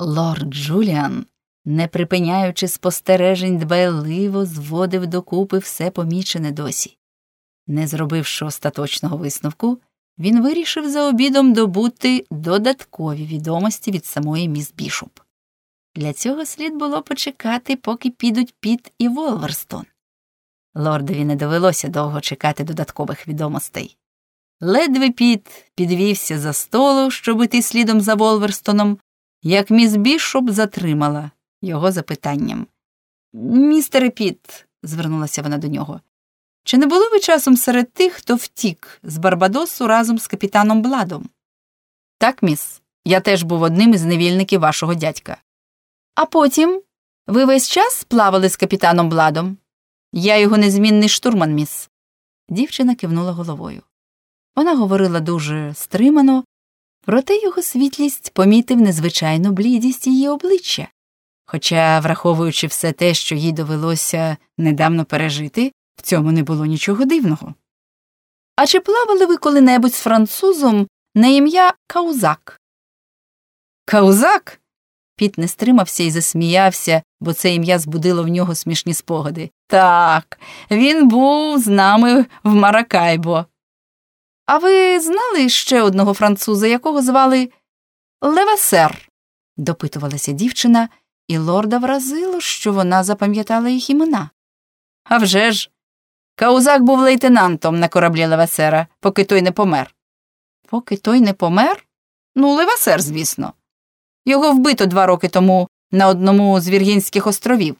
Лорд Джуліан, не припиняючи спостережень, дбайливо зводив докупи все помічене досі. Не зробивши остаточного висновку, він вирішив за обідом добути додаткові відомості від самої міс Бішоп. Для цього слід було почекати, поки підуть Піт і Волверстон. Лордові не довелося довго чекати додаткових відомостей. Ледве Піт підвівся з-за столу, щоб іти слідом за Волверстоном, як міс Бішоп затримала його запитанням. Містере Піт, звернулася вона до нього, чи не були ви часом серед тих, хто втік з Барбадосу разом з капітаном Бладом? Так, міс, я теж був одним із невільників вашого дядька. А потім ви весь час плавали з капітаном Бладом? Я його незмінний штурман, міс. Дівчина кивнула головою. Вона говорила дуже стримано, проте його світлість помітив незвичайну блідість її обличчя. Хоча, враховуючи все те, що їй довелося недавно пережити, в цьому не було нічого дивного. А чи плавали ви коли-небудь з французом на ім'я Каузак? Каузак? Піт не стримався і засміявся, бо це ім'я збудило в нього смішні спогади. Так, він був з нами в Маракайбо. А ви знали ще одного француза, якого звали Левасер? допитувалася дівчина, і лорда вразило, що вона запам'ятала їх імена. «А вже ж! Каузак був лейтенантом на кораблі Левасера, поки той не помер. Поки той не помер? Ну, Левасер, звісно. Його вбито два роки тому на одному з Віргінських островів.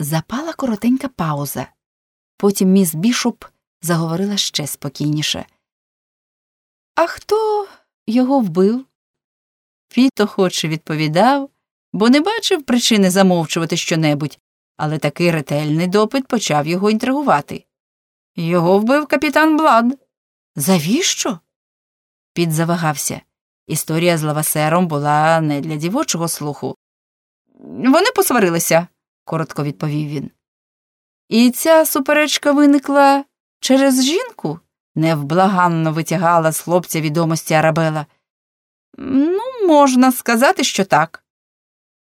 Запала коротенька пауза. Потім міс Бішоп заговорила ще спокійніше. А хто його вбив? Піт охоче відповідав, бо не бачив причини замовчувати щонебудь, але такий ретельний допит почав його інтригувати. Його вбив капітан Блад. Завіщо? Піт завагався. Історія з Левасером була не для дівочого слуху. Вони посварилися, коротко відповів він. І ця суперечка виникла через жінку? Невблаганно витягала з хлопця відомості Арабела. Ну, можна сказати, що так.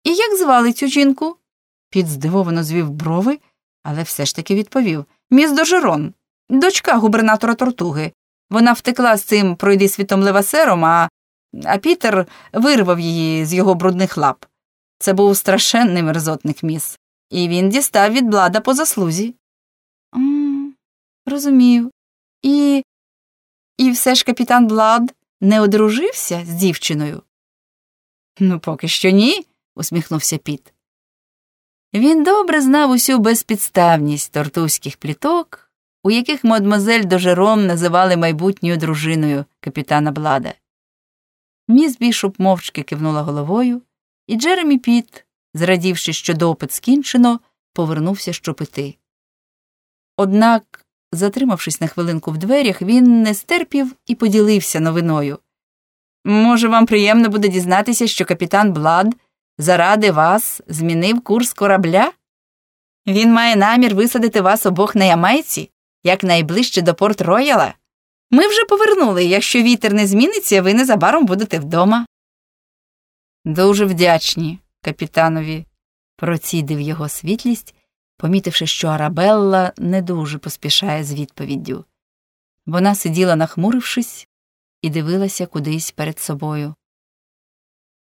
І як звали цю жінку? Піт здивовано звів брови, але все ж таки відповів Міс Дожерон, дочка губернатора Тортуги. Вона втекла з цим пройди світом левасером, а а Пітер вирвав її з його брудних лап. Це був страшенний мерзотник міс, і він дістав від блада по заслузі. «М, Розумію. І І все ж капітан Блад не одружився з дівчиною? Ну, поки що ні, усміхнувся Піт. Він добре знав усю безпідставність тортузьких пліток, у яких мадмозель Дожером називали майбутньою дружиною капітана Блада. Міс Бішоп мовчки кивнула головою, і Джеремі Піт, зрадівши, що допит скінчено, повернувся щоб іти. Однак, затримавшись на хвилинку в дверях, він не стерпів і поділився новиною. Може, вам приємно буде дізнатися, що капітан Блад заради вас змінив курс корабля? Він має намір висадити вас обох на Ямайці, якнайближче до Порт Рояла. Ми вже повернули, якщо вітер не зміниться, ви незабаром будете вдома. Дуже вдячні, капітанові, процідив його світлість, помітивши, що Арабелла не дуже поспішає з відповіддю. Вона сиділа, нахмурившись, і дивилася кудись перед собою.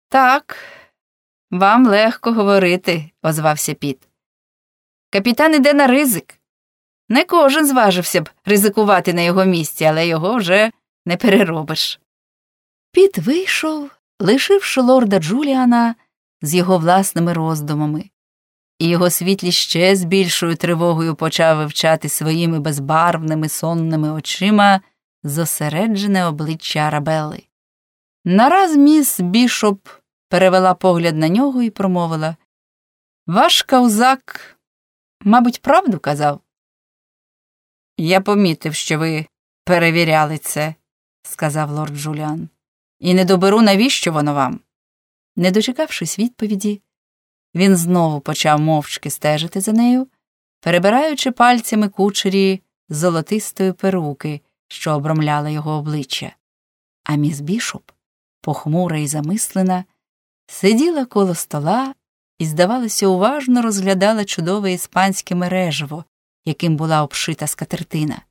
Так, вам легко говорити, озвався Піт. Капітан іде на ризик. Не кожен зважився б ризикувати на його місці, але його вже не переробиш. Піт вийшов, лишивши лорда Джуліана з його власними роздумами, і його світлість ще з більшою тривогою почав вивчати своїми безбарвними сонними очима зосереджене обличчя Арабели. Нараз міс Бішоп перевела погляд на нього і промовила Ваш Каузак, мабуть, правду казав. Я помітив, що ви перевіряли це, сказав лорд Джуліан, і не доберу, навіщо воно вам. Не дочекавшись відповіді, він знову почав мовчки стежити за нею, перебираючи пальцями кучері золотистої перуки, що обромляла його обличчя. А міс Бішоп, похмура і замислена, сиділа коло стола і, здавалося, уважно розглядала чудове іспанське мережево, яким була обшита скатертина.